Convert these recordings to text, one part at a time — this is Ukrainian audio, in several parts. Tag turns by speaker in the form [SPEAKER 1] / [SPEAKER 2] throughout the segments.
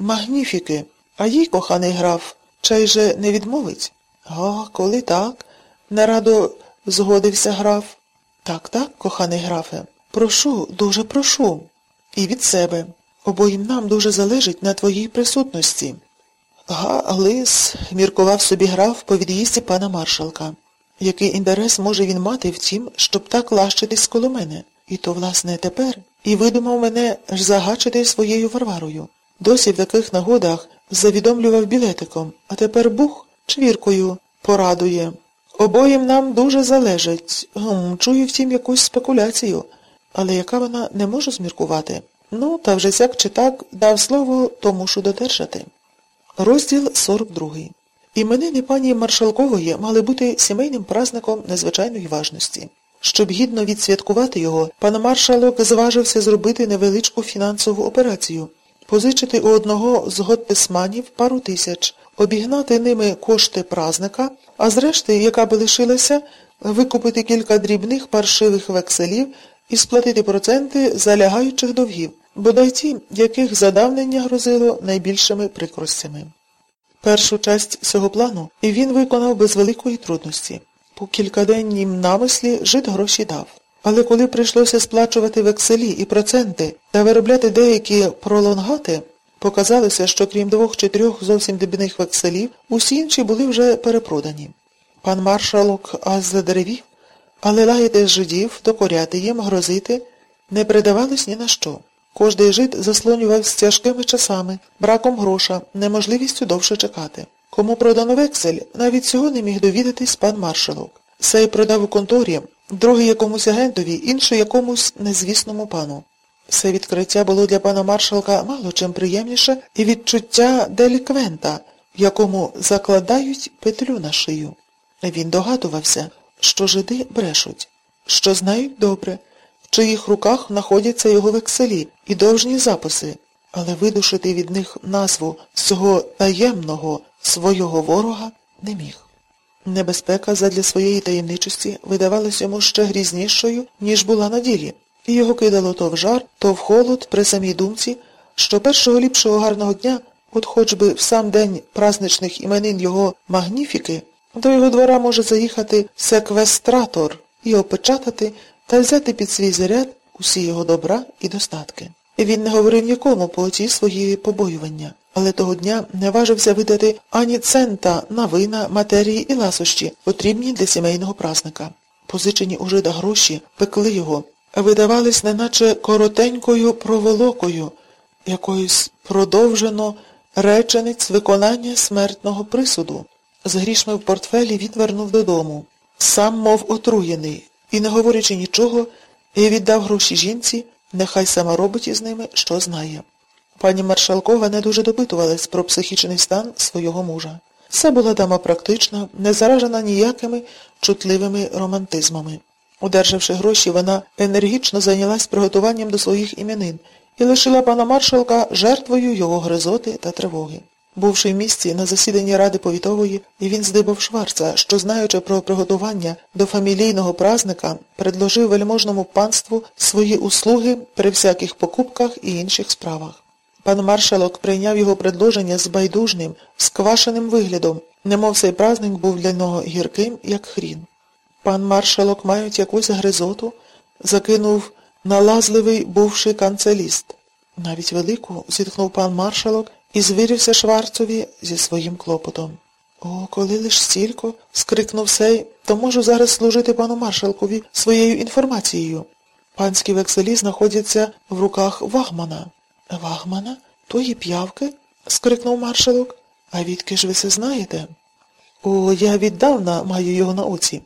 [SPEAKER 1] Магніфіки. А їй коханий граф, чай же не відмовить? А, коли так, нерадо згодився граф. Так, так, коханий графе, прошу, дуже прошу. І від себе. Обоїм нам дуже залежить на твоїй присутності. Га, лис, міркував собі граф по від'їзді пана маршалка. Який інтерес може він мати в тім, щоб так лащитись коло мене? І то, власне, тепер. І видумав мене ж загачити своєю Варварою. Досі в таких нагодах завідомлював білетиком, а тепер бух чвіркою порадує. Обоїм нам дуже залежить. Гм, чую втім якусь спекуляцію, але яка вона не можу зміркувати. Ну, та вже сяк чи так дав слово, то мушу додержати. Розділ 42. Іменини пані Маршалкової мали бути сімейним праздником незвичайної важності. Щоб гідно відсвяткувати його, пан маршалок зважився зробити невеличку фінансову операцію, позичити у одного з готписманів пару тисяч, обігнати ними кошти празника, а зрешти, яка би лишилася, викупити кілька дрібних паршивих векселів і сплатити проценти залягаючих довгів, бодай ті, яких задавнення грозило найбільшими прикростями. Першу часть цього плану він виконав без великої трудності. По кількаденнім намислі жид гроші дав. Але коли прийшлося сплачувати векселі і проценти та виробляти деякі пролонгати, показалося, що крім двох чи трьох зовсім дрібних векселів, усі інші були вже перепродані. Пан маршалок аж задеревів, але лаяти з жидів, докоряти їм, грозити не придавалось ні на що. Кожний жид заслонювався тяжкими часами, браком гроша, неможливістю довше чекати. Кому продано вексель, навіть цього не міг довідатись пан маршалок. Сей продав у конторі, другий якомусь агентові, інший якомусь незвісному пану. Це відкриття було для пана маршалка мало чим приємніше і відчуття деліквента, якому закладають петлю на шию. Він догадувався, що жиди брешуть, що знають добре, в чиїх руках знаходяться його векселі і довжні записи, але видушити від них назву цього таємного свого ворога не міг. Небезпека задля своєї таємничості видавалась йому ще грізнішою, ніж була на ділі, і його кидало то в жар, то в холод при самій думці, що першого ліпшого гарного дня, от хоч би в сам день праздничних іменин його магніфіки, до його двора може заїхати секвестратор і опечатати та взяти під свій заряд усі його добра і достатки. Він не говорив нікому по оці свої побоювання, але того дня не важився видати ані цента на вина, матерії і ласощі, потрібні для сімейного празника. Позичені у жида гроші пекли його, видавались неначе коротенькою проволокою, якоюсь продовжено речениць виконання смертного присуду. З грішми в портфелі він вернув додому, сам мов отруєний, і, не говорячи нічого, і віддав гроші жінці, нехай сама робить із ними, що знає. Пані Маршалкова не дуже допитувалась про психічний стан свого мужа. Це була дама практична, не заражена ніякими чутливими романтизмами. Одержавши гроші, вона енергічно зайнялась приготуванням до своїх іменин і лишила пана маршалка жертвою його гризоти та тривоги. Бувши в місті на засіданні Ради повітової, він здибав Шварца, що, знаючи про приготування до фамілійного празника, предложив вельможному панству свої услуги при всяких покупках і інших справах. Пан маршалок прийняв його предложення з байдужним, сквашеним виглядом, немов цей праздник був для нього гірким, як хрін. Пан маршалок, мають якусь гризоту, закинув налазливий бувший канцеліст. Навіть велику зітхнув пан маршалок і звірився Шварцові зі своїм клопотом. О, коли лиш стільки, скрикнув сей, то можу зараз служити пану маршалкові своєю інформацією. Панські векселі знаходяться в руках Вагмана. Вагмана? Тої п'явки? скрикнув маршалок. А відки ж ви це знаєте? О, я віддавна маю його на оці.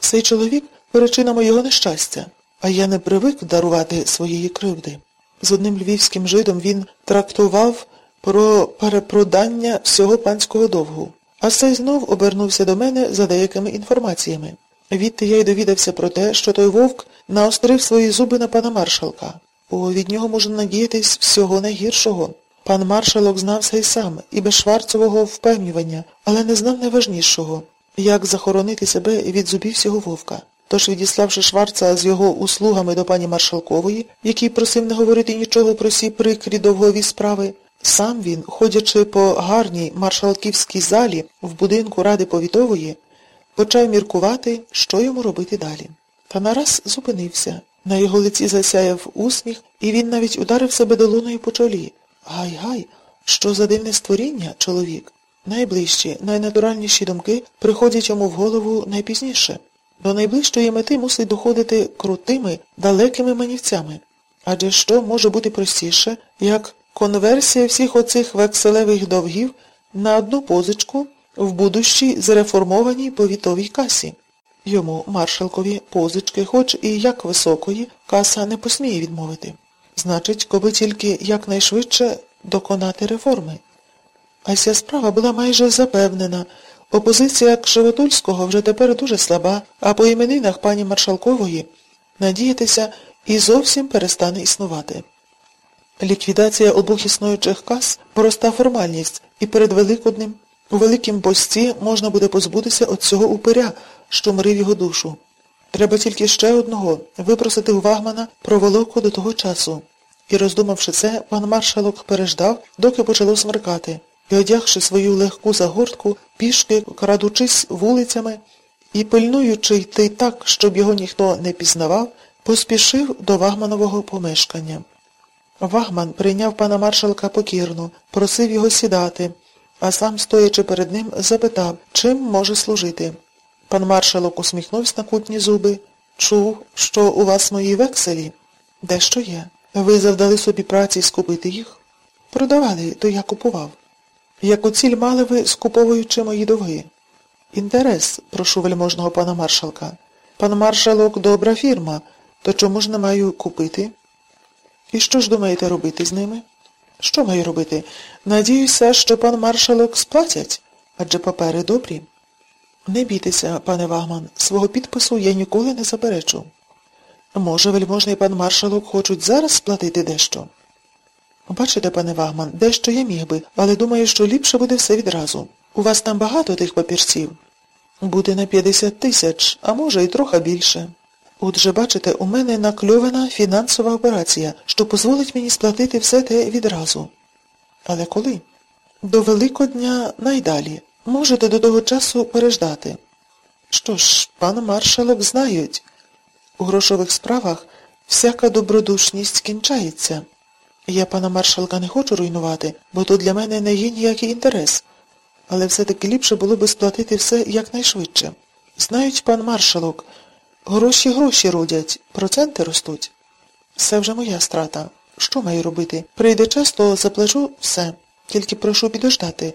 [SPEAKER 1] Цей чоловік причина моєго нещастя, а я не привик дарувати своєї кривди. З одним львівським жидом він трактував про перепродання всього панського довгу, а цей знов обернувся до мене за деякими інформаціями. Відти я й довідався про те, що той вовк наострив свої зуби на пана маршалка. О, від нього можна надіятись всього найгіршого. Пан маршалок знав це й сам, і без шварцового впевнювання, але не знав найважнішого як захоронити себе від зубів цього вовка. Тож, відіславши Шварца з його услугами до пані маршалкової, який просив не говорити нічого про сі прикрі довгові справи, Сам він, ходячи по гарній маршалківській залі в будинку Ради повітової, почав міркувати, що йому робити далі. Та нараз зупинився. На його лиці засяяв усміх, і він навіть ударив себе долоною по чолі. Гай-гай, що за дивне створіння, чоловік? Найближчі, найнатуральніші думки приходять йому в голову найпізніше. До найближчої мети мусить доходити крутими, далекими манівцями. Адже що може бути простіше, як конверсія всіх оцих векселевих довгів на одну позичку в будущій зреформованій повітовій касі? Йому, маршалкові, позички, хоч і як високої, каса не посміє відмовити. Значить, коби тільки якнайшвидше доконати реформи. А ця справа була майже запевнена. Опозиція Кшевотульського вже тепер дуже слаба, а по іменинах пані Маршалкової надіятися і зовсім перестане існувати. Ліквідація обох існуючих кас – проста формальність, і перед Великоднем у Великім пості можна буде позбутися от цього упиря, що мрив його душу. Треба тільки ще одного – випросити у Вагмана проволоку до того часу. І, роздумавши це, пан маршалок переждав, доки почало смеркати, і, одягши свою легку загортку, пішки, крадучись вулицями і пильнуючи йти так, щоб його ніхто не пізнавав, поспішив до Вагманового помешкання. Вагман прийняв пана маршалка покірно, просив його сідати, а сам, стоячи перед ним, запитав, чим може служити. Пан маршалок усміхнувся на кутні зуби. Чув, що у вас мої векселі? Дещо є. Ви завдали собі праці скупити їх? Продавали, то я купував. Яку ціль мали ви, скуповуючи мої довги? Інтерес, прошу вельможного пана маршалка. Пан маршалок добра фірма, то чому ж не маю купити? І що ж думаєте робити з ними? Що маю робити? Надіюся, що пан маршалок сплатять, адже папери добрі. Не бійтеся, пане Вагман, свого підпису я ніколи не заперечу. Може, вельможний пан маршалок хочуть зараз сплатити дещо? Бачите, пане Вагман, дещо я міг би, але думаю, що ліпше буде все відразу. У вас там багато тих папірців? Буде на 50 тисяч, а може і трохи більше. Отже, бачите, у мене накльована фінансова операція, що дозволить мені сплатити все те відразу. Але коли? До Великодня найдалі. Можете до того часу переждати. Що ж, пан маршалок знають. У грошових справах всяка добродушність кінчається. Я пана маршалка не хочу руйнувати, бо то для мене не є ніякий інтерес. Але все-таки ліпше було би сплатити все якнайшвидше. Знають, пан маршалок, гроші гроші родять, проценти ростуть. Це вже моя страта. Що маю робити? Прийде час, то заплачу все. Тільки прошу підождати.